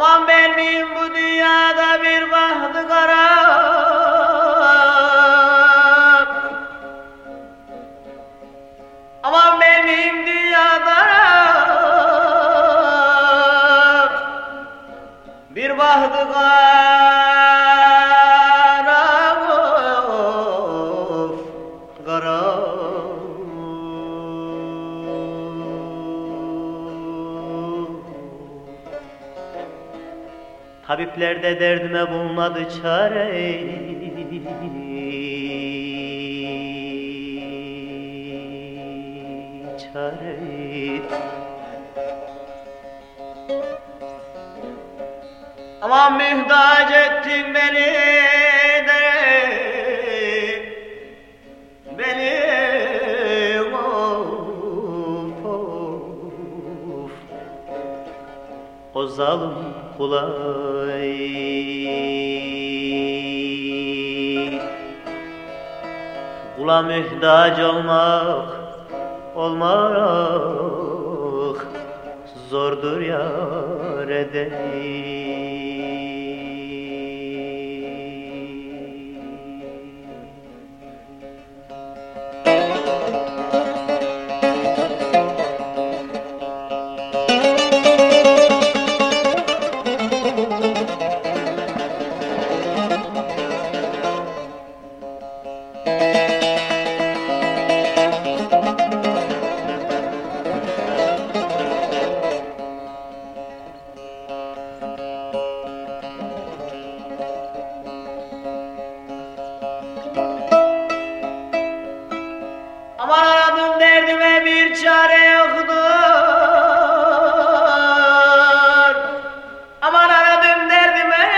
Aman benim bu dünyada bir bahtı kara. Aman benim dünyada bir bahtı kara. Tabipler de derdime bulmadı çare. Çare. Aman mühtaç ettin beni Beni O zalim kulay Kula mühtaç olmak Olmak Zordur yar edeyim Aman aradım derdime bir çare yoktur. Aman aradım derdime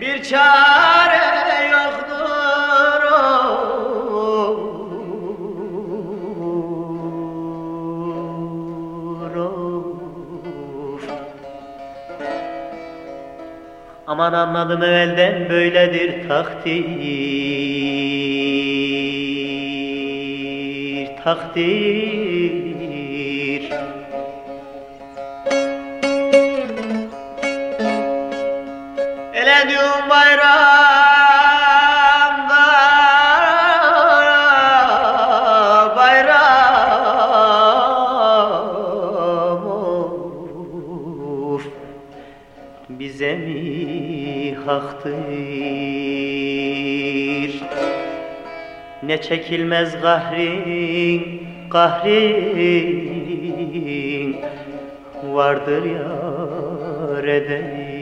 bir çare Aman anladım evvelden böyledir takdir. Takdir bize mi haktır Ne çekilmez gahrin, gahrin Vardır yar edeyim